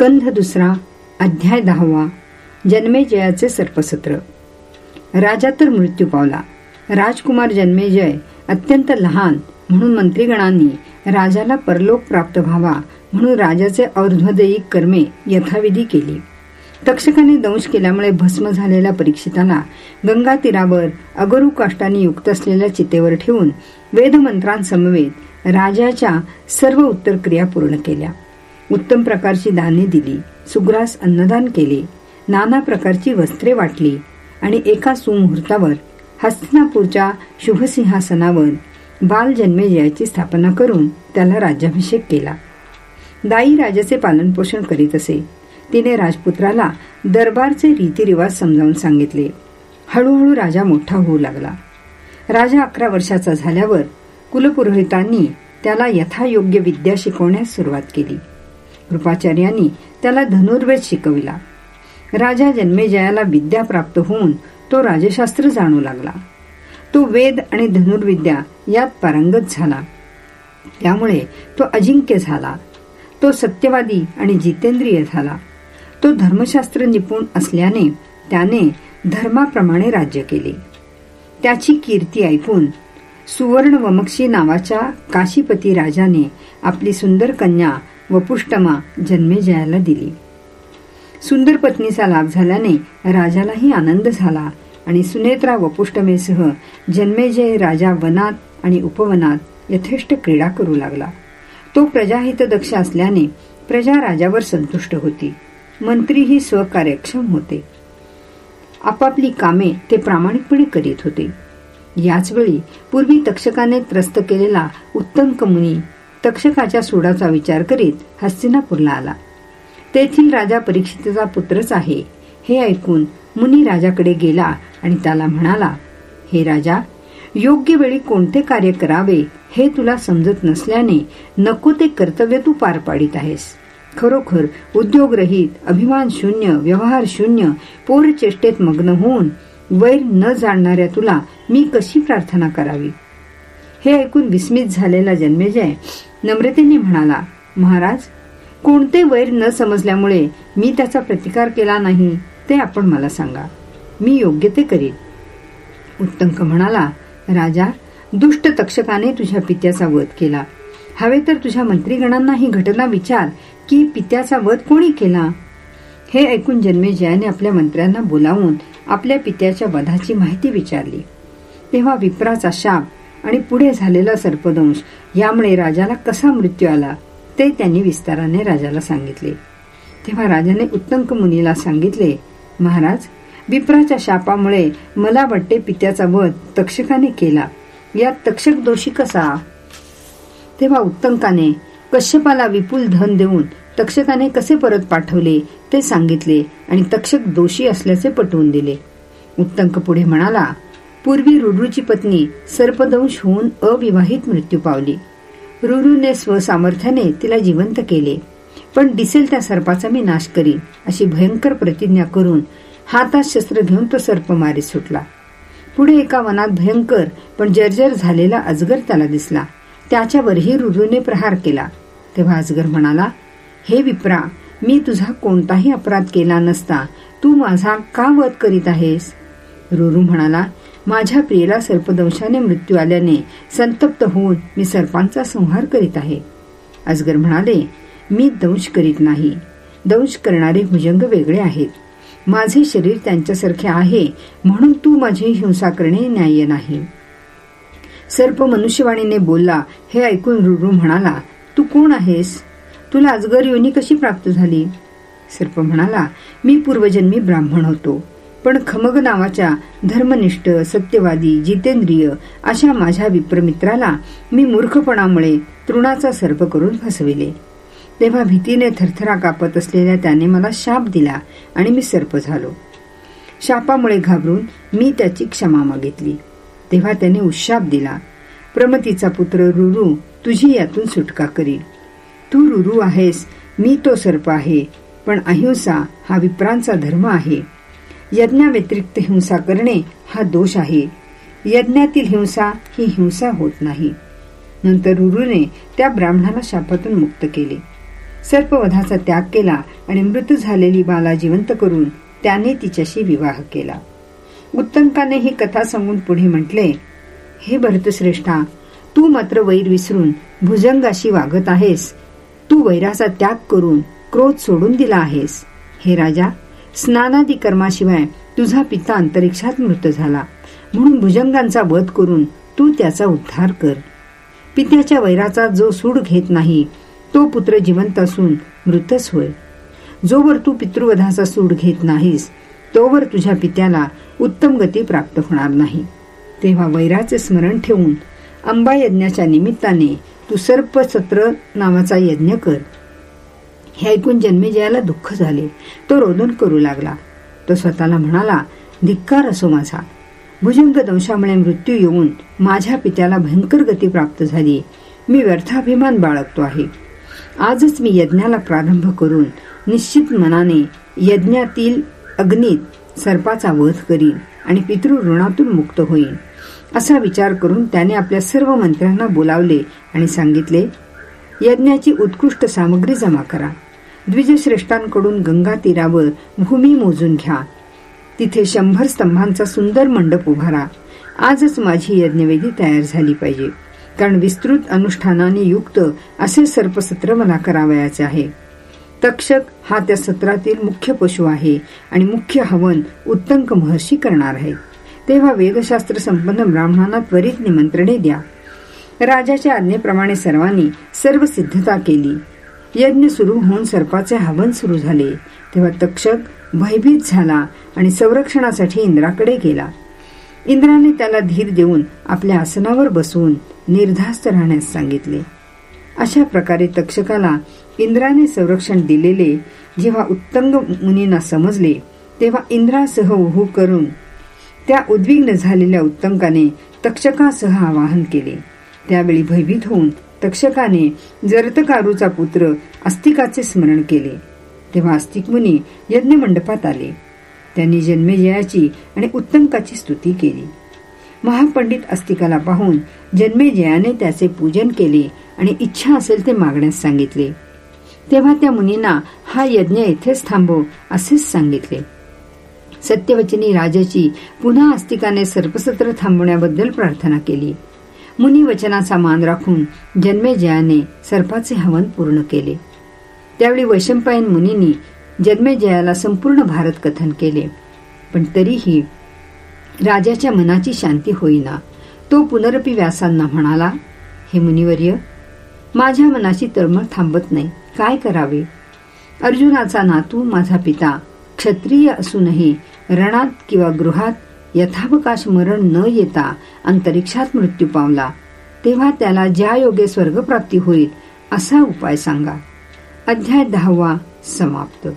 स्कंध दुसरा अध्याय दहावा जन्मेजयाचे सर्पसत्र. राजा तर मृत्यू पावला. राजकुमार जन्मेजय अत्यंत लहान म्हणून मंत्रीगणांनी राजाला परलोक प्राप्त व्हावा म्हणून राजाचे और्ध्वदेयिक कर्मे यथाविधी केली. तक्षकाने दंश केल्यामुळे भस्म झालेल्या परीक्षिताला गंगा तीरावर अगरू काष्टाने युक्त असलेल्या चितेवर ठेवून वेदमंत्रांसमवेत राजाच्या सर्व उत्तर क्रिया पूर्ण केल्या. उत्तम प्रकारची दाने दिली सुग्रास अन्नदान केले नाना प्रकारची वस्त्रे वाटली आणि एका सुमुहूर्तावर हस्तिनापूरच्या शुभसिंहासनावर बाल जन्मेजयाची स्थापना करून त्याला राज्याभिषेक केला. दाई राजाचे पालनपोषण करीत असे. तिने राजपुत्राला दरबारचे रीतिरिवाज समजावून सांगितले. हळूहळू राजा मोठा होऊ लागला. राजा अकरा वर्षाचा झाल्यावर कुलपुरोहितांनी त्याला यथायोग्य विद्या शिकवण्यास सुरुवात केली. कृपाचार्यांनी त्याला धनुर्वेद शिकविला. राजा जन्मेजयाला विद्या प्राप्त होऊन तो राजशास्त्र जाणू लागला. तो वेद आणि धनुर्विद्या यात पारंगत झाला. त्यामुळे तो अजिंक्य झाला. तो सत्यवादी आणि जितेंद्रिय झाला. तो धर्मशास्त्र निपुण असल्याने त्याने धर्माप्रमाणे राज्य केले. त्याची कीर्ती ऐकून सुवर्ण वमक्षी नावाच्या काशीपती राजाने आपली सुंदर कन्या वपुष्टमा जन्मेजयाला दिली. सुंदर पत्नीचा लाभ झाल्याने राजालाही आनंद झाला आणि सुनेत्रा वपुष्टमेसह जन्मेजय राजा वनात आणि उपवनात यथेष्ट क्रीडा करू लागला. तो प्रजाहित दक्ष असल्याने प्रजा राजावर संतुष्ट होती. मंत्रीही स्वकार्यक्षम होते. आपापली कामे ते प्रामाणिकपणे करीत होते. याचवेळी पूर्वी तक्षकाने त्रस्त केलेला उत्तम कमुनी तक्षकाच्या सोडाचा विचार करीत हस्तिनापूरला आला. तेथील राजा परीक्षितचा पुत्रच आहे. हे ऐकून मुनी राजाकडे गेला आणि त्याला म्हणाला हे राजा योग्य वेळी कोणते कार्य करावे हे तुला समजत नसल्याने नको ते कर्तव्य तू पार पाडित आहेस. खरोखर उद्योगरहित अभिमान शून्य व्यवहार शून्य पोरचेष्टेत मग्न होऊन वैर न जाणणाऱ्या तुला मी कशी प्रार्थना करावी? हे ऐकून विस्मित झालेला जन्मेजय नम्रतेने म्हणाला महाराज कोणते वैर न समजल्यामुळे मी त्याचा प्रतिकार केला नाही ते आपण मला सांगा. मी योग्य ते करीन. उत्तंक म्हणाला राजा दुष्ट तक्षकाने तुझ्या पित्याचा वध केला. हवे तर तुझ्या मंत्रीगणांना ही घटना विचार की पित्याचा वध कोणी केला? हे ऐकून जन्मेजयाने आपल्या मंत्र्यांना बोलावून आपल्या पित्याच्या वधाची माहिती विचारली. तेव्हा विप्राचा शाप आणि पुढे झालेला सर्पदंश यामुळे राजाला कसा मृत्यू आला ते त्यांनी विस्ताराने राजाला सांगितले. तेव्हा राजाने उत्तंक मुनीला सांगितले महाराज विप्राच्या शापामुळे मला वाटते पित्याचा वध तक्षकाने केला. यात तक्षक दोषी कसा? तेव्हा उत्तंकाने कश्यपाला विपुल धन देऊन तक्षकाने कसे परत पाठवले ते सांगितले आणि तक्षक दोषी असल्याचे पटवून दिले. उत्तंक पुढे म्हणाला पूर्वी रुडूची पत्नी सर्पदंश होऊन अविवाहित मृत्यू पावली. रुरूने स्वसामर्थ्याने तिला जिवंत केले. पण दिसेल त्या सर्पाचा मी नाश करीन अशी भयंकर प्रतिज्ञा करून हातात शस्त्र घेऊन तो सर्प मारी सुटला. पुढे एका वनात भयंकर पण जर्जर झालेला अजगर त्याला दिसला. त्याच्यावरही रुरूने प्रहार केला. तेव्हा अजगर म्हणाला हे विप्रा मी तुझा कोणताही अपराध केला नसता. तू माझा का वध करीत आहेस? रुरू म्हणाला माझ्या प्रियला सर्पदंशाने मृत्यू आल्याने संतप्त होऊन मी सर्पांचा संहार करीत आहे. अजगर म्हणाले मी दंश करीत नाही. दंश करणारे भुजंग वेगळे आहेत. माझे शरीर त्यांच्यासारखे आहे म्हणून तू माझी हिंसा करणे न्याय्य नाही. सर्प मनुष्यवाणीने बोलला हे ऐकून रुरू म्हणाला तू कोण आहेस? तुला अजगर योनी कशी प्राप्त झाली? सर्प म्हणाला मी पूर्वजन्मी ब्राह्मण होतो. पण खमग नावाच्या धर्मनिष्ठ सत्यवादी जितेंद्रिय अशा माझ्या विप्रमित्राला मी मूर्खपणामुळे तृणाचा सर्प करून फसविले. तेव्हा भीतीने थरथरा कापत असलेल्या त्याने मला शाप दिला आणि मी सर्प झालो. शापामुळे घाबरून मी त्याची क्षमा मागितली. तेव्हा त्याने उशाप दिला प्रमतीचा पुत्र रुरू तुझी यातून सुटका करील तू रुरू आहेस मी तो सर्प आहे पण अहिंसा हा विप्रांचा धर्म आहे. यज्ञाव्यतिरिक्त हिंसा करणे हा दोष आहे. यज्ञातील हिंसा ही हिंसा होत नाही. नंतर रुरूने त्या ब्राह्मणाला शापातून मुक्त केले. सर्पवधाचा त्याग केला आणि मृत झालेली बाला जिवंत करून त्याने तिच्याशी विवाह केला. उत्तंकाने ही कथा सांगून पुढे म्हटले हे भरतश्रेष्ठा तू मात्र वैर विसरून भुजंगाशी वागत आहेस. तू वैराचा त्याग करून क्रोध सोडून दिला आहेस. हे राजा स्नानादी कर्माशिवाय तुझा पिता अंतरिक्षात मृत झाला. म्हणून भुजंगांचा वध करून तू त्याचा उद्धार कर. पित्याच्या वैराचा जो सूड घेत नाही तो पुत्र जिवंत असून मृतच होय. जोवर तू पितृवधाचा सूड घेत नाहीस तोवर तुझ्या पित्याला उत्तम गती प्राप्त होणार नाही. तेव्हा वैराचे स्मरण ठेवून अंबा यज्ञाच्या निमित्ताने तू सर्पसत्र नावाचा यज्ञ कर. हे ऐकून जन्मेजयाला दुःख झाले. तो रोदन करू लागला. तो स्वतःला म्हणाला धिक्कार असो माझा. भुजंग दंशामुळे मृत्यू येऊन माझ्या पित्याला भयंकर गती प्राप्त झाली. मी व्यर्थाभिमान बाळगतो आहे. आजच मी यज्ञाला प्रारंभ करून निश्चित मनाने यज्ञातील अग्नीत सर्पाचा वध करीन आणि पितृ ऋणातून मुक्त होईन. असा विचार करून त्याने आपल्या सर्व मंत्र्यांना बोलावले आणि सांगितले यज्ञाची उत्कृष्ट सामग्री जमा करा. द्विजश्रेष्ठांकडून गंगा तीरावर भूमी मोजून घ्या. तिथे शंभर स्तंभांचा सुंदर मंडप उभारा. आजच माझी यज्ञवेदी तयार झाली पाहिजे. कारण विस्तृत अनुष्ठानाने युक्त असे सर्पसत्र मला करावयाचे आहे. तक्षक हा त्या सत्रातील मुख्य पशु आहे आणि मुख्य हवन उत्तंक महर्षी करणार आहे. तेव्हा वेदशास्त्र संपन्न ब्राह्मणांना त्वरित निमंत्रणे द्या राजाच्या आज्ञेप्रमाणे सर्वांनी सर्व सिद्धता केली. यज्ञ सुरू होऊन सर्पाचे हवन सुरू झाले. तेव्हा तक्षक भयभीत झाला आणि संरक्षणासाठी इंद्राकडे गेला. इंद्राने त्याला धीर देऊन आपल्या आसनावर बसवून निर्धास्त राहण्यास सांगितले. अशा प्रकारे तक्षकाला इंद्राने संरक्षण दिलेले जेव्हा उत्तंग मुनींना समजले तेव्हा इंद्रासह उहू करून त्या उद्विग्न झालेल्या उत्तंकाने तक्षकासह आवाहन केले. त्यावेळी भयभीत होऊन तक्षकाने जरतकारूचा पुत्र अस्तिकाचे स्मरण केले. तेव्हा अस्तिक मुनी यज्ञ मंडपात आले. त्यांनी जन्मेजयाची आणि उत्तमकाची स्तुती केली. महापंडित अस्तिकाला पाहून जन्मेजयाने त्याचे पूजन केले आणि इच्छा असेल ते मागण्यास सांगितले. तेव्हा त्या मुनींना हा यज्ञ येथेच थांबव असेच सांगितले. सत्यवचनी राजाची पुन्हा अस्तिकाने सर्पसत्र थांबवण्याबद्दल प्रार्थना केली. मुनी वचनाचा मान राखून जन्मेजयाने सर्पाचे हवन पूर्ण केले. त्यावेळी वैशंपायन मुनींनी जन्मेजयाला संपूर्ण भारत कथन केले. पण तरीही राजाच्या मनाची शांती होईना. तो पुनरपी व्यासांना म्हणाला हे मुनिवर्य माझ्या मनाची तळमळ थांबत नाही. काय करावे? अर्जुनाचा नातू माझा पिता क्षत्रिय असूनही रणात किंवा गृहात यथावकाश मरण न येता अंतरिक्षात मृत्यू पावला. तेव्हा त्याला ज्या योगे स्वर्गप्राप्ती होईल असा उपाय सांगा. अध्याय दहावा समाप्त.